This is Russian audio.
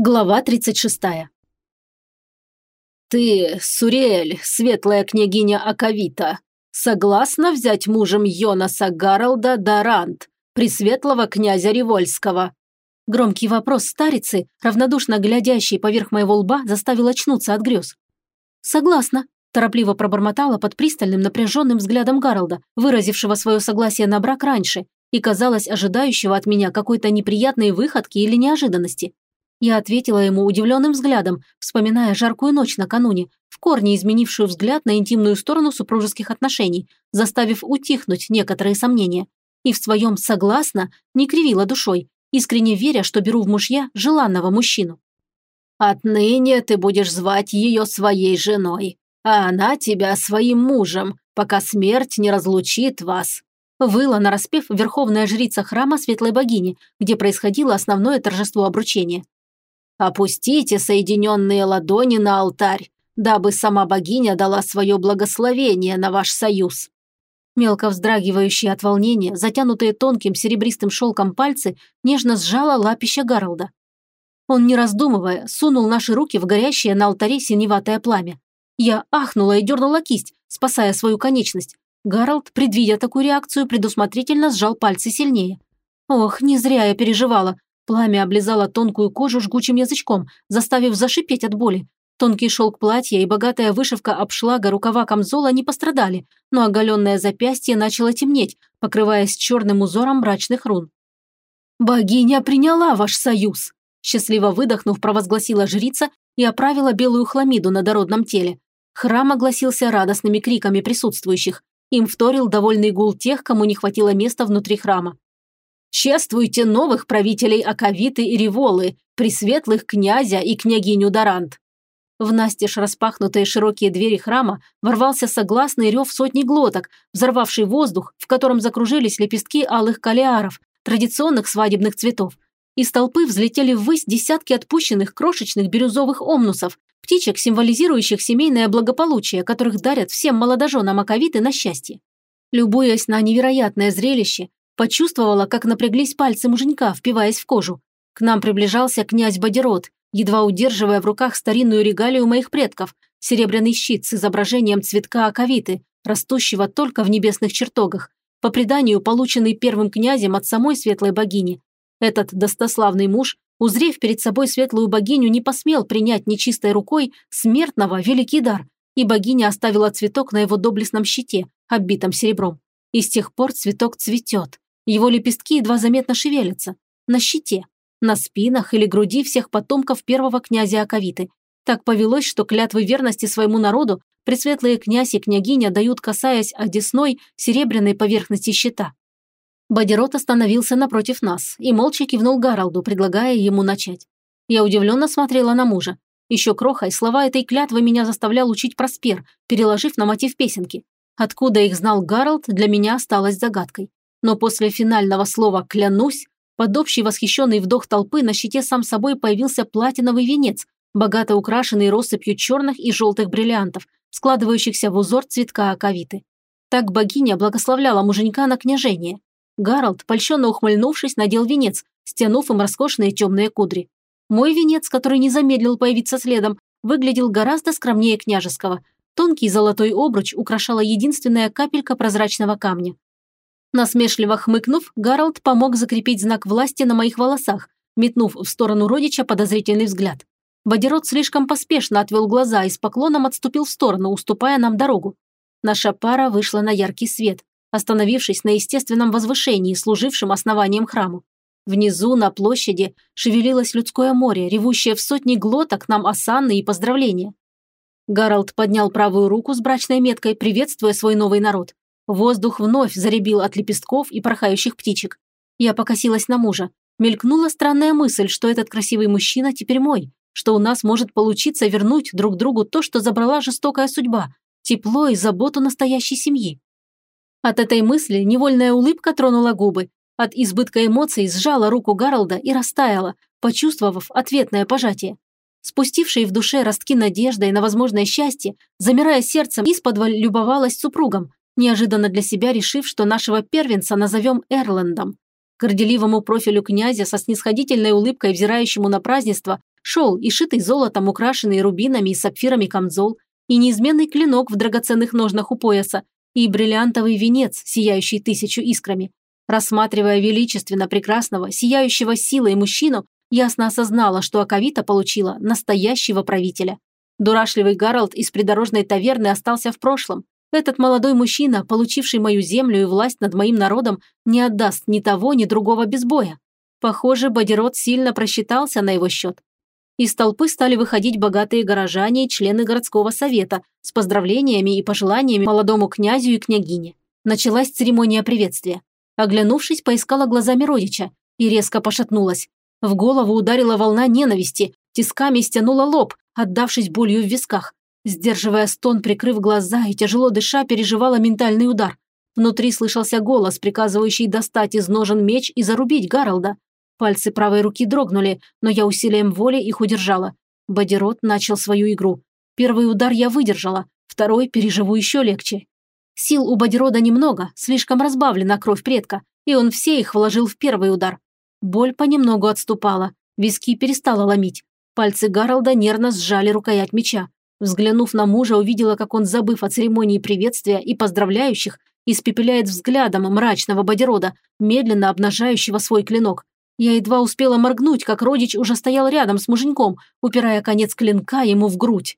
Глава 36. «Ты, Сурель, светлая княгиня Акавита, согласна взять мужем Йонаса Гаралда Дарант, пресветлого князя Револьского?» Громкий вопрос старицы, равнодушно глядящей поверх моего лба, заставил очнуться от грез. «Согласна», – торопливо пробормотала под пристальным напряженным взглядом Гаралда, выразившего свое согласие на брак раньше и, казалось, ожидающего от меня какой-то неприятной выходки или неожиданности. Я ответила ему удивленным взглядом, вспоминая жаркую ночь накануне, в корне изменившую взгляд на интимную сторону супружеских отношений, заставив утихнуть некоторые сомнения. И в своем «согласно» не кривила душой, искренне веря, что беру в мужья желанного мужчину. «Отныне ты будешь звать ее своей женой, а она тебя своим мужем, пока смерть не разлучит вас», выла нараспев верховная жрица храма Светлой Богини, где происходило основное торжество обручения. Опустите соединенные ладони на алтарь, дабы сама богиня дала свое благословение на ваш союз». Мелко вздрагивающие от волнения, затянутые тонким серебристым шелком пальцы, нежно сжала лапища Гарлда. Он, не раздумывая, сунул наши руки в горящее на алтаре синеватое пламя. Я ахнула и дернула кисть, спасая свою конечность. Гарольд, предвидя такую реакцию, предусмотрительно сжал пальцы сильнее. Ох, не зря я переживала. Пламя облизало тонкую кожу жгучим язычком, заставив зашипеть от боли. Тонкий шелк платья и богатая вышивка обшлага рукава камзола не пострадали, но оголенное запястье начало темнеть, покрываясь черным узором брачных рун. «Богиня приняла ваш союз!» Счастливо выдохнув, провозгласила жрица и оправила белую хламиду на дородном теле. Храм огласился радостными криками присутствующих. Им вторил довольный гул тех, кому не хватило места внутри храма. Чествуйте новых правителей Аковиты и Револы, пресветлых князя и княгиню Дарант». В настежь распахнутые широкие двери храма ворвался согласный рев сотни глоток, взорвавший воздух, в котором закружились лепестки алых калиаров, традиционных свадебных цветов. Из толпы взлетели ввысь десятки отпущенных крошечных бирюзовых омнусов, птичек, символизирующих семейное благополучие, которых дарят всем молодоженам Аковиты на счастье. Любуясь на невероятное зрелище, Почувствовала, как напряглись пальцы муженька, впиваясь в кожу. К нам приближался князь Бодерот, едва удерживая в руках старинную регалию моих предков, серебряный щит с изображением цветка аковиты, растущего только в небесных чертогах, по преданию, полученный первым князем от самой светлой богини. Этот достославный муж, узрев перед собой светлую богиню, не посмел принять нечистой рукой смертного великий дар, и богиня оставила цветок на его доблестном щите, оббитом серебром. И с тех пор цветок цветет, его лепестки едва заметно шевелятся. На щите, на спинах или груди всех потомков первого князя Аковиты. Так повелось, что клятвы верности своему народу пресветлые князь и княгиня дают, касаясь одесной серебряной поверхности щита. Бадерот остановился напротив нас и молча кивнул Гаралду, предлагая ему начать. Я удивленно смотрела на мужа. Еще крохой слова этой клятвы меня заставлял учить Проспер, переложив на мотив песенки. Откуда их знал Гаралд, для меня осталось загадкой. Но после финального слова «клянусь» под общий восхищенный вдох толпы на щите сам собой появился платиновый венец, богато украшенный россыпью черных и желтых бриллиантов, складывающихся в узор цветка аковиты. Так богиня благословляла муженька на княжение. Гарольд, польщенно ухмыльнувшись, надел венец, стянув им роскошные темные кудри. Мой венец, который не замедлил появиться следом, выглядел гораздо скромнее княжеского. Тонкий золотой обруч украшала единственная капелька прозрачного камня. Насмешливо хмыкнув, Гарольд помог закрепить знак власти на моих волосах, метнув в сторону родича подозрительный взгляд. Бодерот слишком поспешно отвел глаза и с поклоном отступил в сторону, уступая нам дорогу. Наша пара вышла на яркий свет, остановившись на естественном возвышении, служившем основанием храму. Внизу, на площади, шевелилось людское море, ревущее в сотни глоток нам осанны и поздравления. Гарольд поднял правую руку с брачной меткой, приветствуя свой новый народ. Воздух вновь заребил от лепестков и порхающих птичек. Я покосилась на мужа. Мелькнула странная мысль, что этот красивый мужчина теперь мой, что у нас может получиться вернуть друг другу то, что забрала жестокая судьба, тепло и заботу настоящей семьи. От этой мысли невольная улыбка тронула губы, от избытка эмоций сжала руку Гарольда и растаяла, почувствовав ответное пожатие. Спустившие в душе ростки надежды и на возможное счастье, замирая сердцем, из-под любовалась супругом, неожиданно для себя решив, что нашего первенца назовем Эрландом. Горделивому профилю князя со снисходительной улыбкой, взирающему на празднество, шел и шитый золотом, украшенный рубинами и сапфирами камзол, и неизменный клинок в драгоценных ножнах у пояса, и бриллиантовый венец, сияющий тысячу искрами. Рассматривая величественно прекрасного, сияющего силой мужчину, ясно осознала, что Аковита получила настоящего правителя. Дурашливый Гарольд из придорожной таверны остался в прошлом. Этот молодой мужчина, получивший мою землю и власть над моим народом, не отдаст ни того, ни другого без боя. Похоже, Бодерот сильно просчитался на его счет. Из толпы стали выходить богатые горожане и члены городского совета с поздравлениями и пожеланиями молодому князю и княгине. Началась церемония приветствия. Оглянувшись, поискала глазами родича и резко пошатнулась. В голову ударила волна ненависти, тисками стянула лоб, отдавшись болью в висках. Сдерживая стон, прикрыв глаза и тяжело дыша, переживала ментальный удар. Внутри слышался голос, приказывающий достать из ножен меч и зарубить Гаролда. Пальцы правой руки дрогнули, но я усилием воли их удержала. Бодирот начал свою игру. Первый удар я выдержала, второй переживу еще легче. Сил у Бодирода немного, слишком разбавлена кровь предка, и он все их вложил в первый удар. Боль понемногу отступала, виски перестала ломить. Пальцы Гаролда нервно сжали рукоять меча. Взглянув на мужа, увидела, как он, забыв о церемонии приветствия и поздравляющих, испепеляет взглядом мрачного бодирода, медленно обнажающего свой клинок. Я едва успела моргнуть, как родич уже стоял рядом с муженьком, упирая конец клинка ему в грудь.